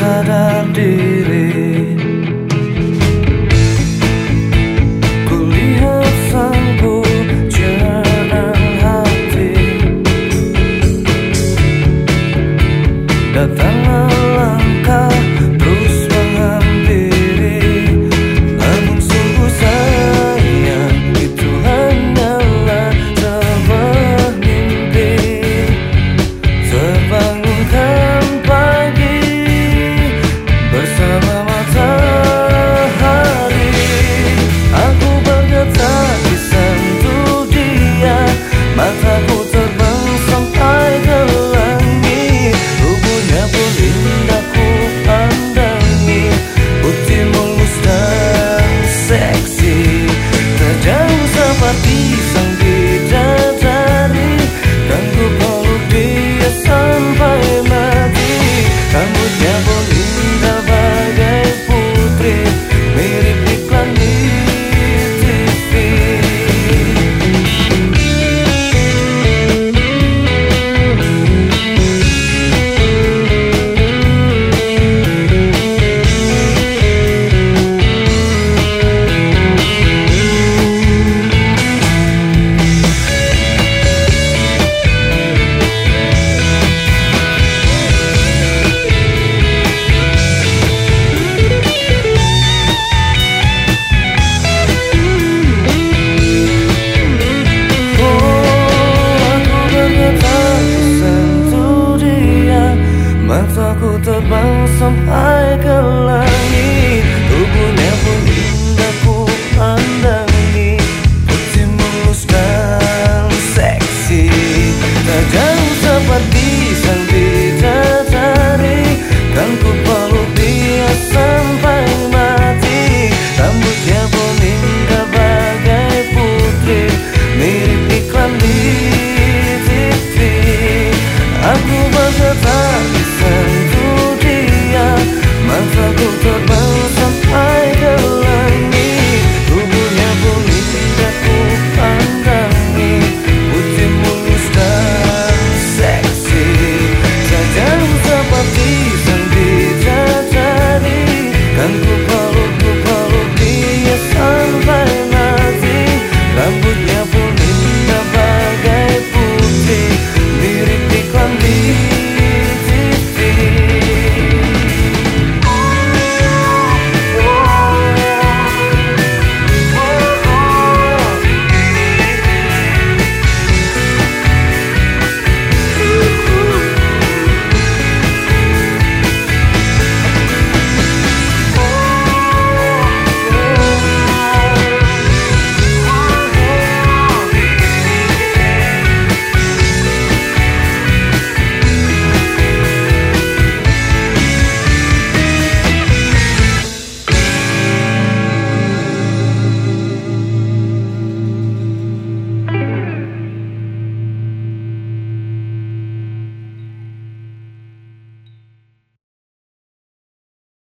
sadar diri. know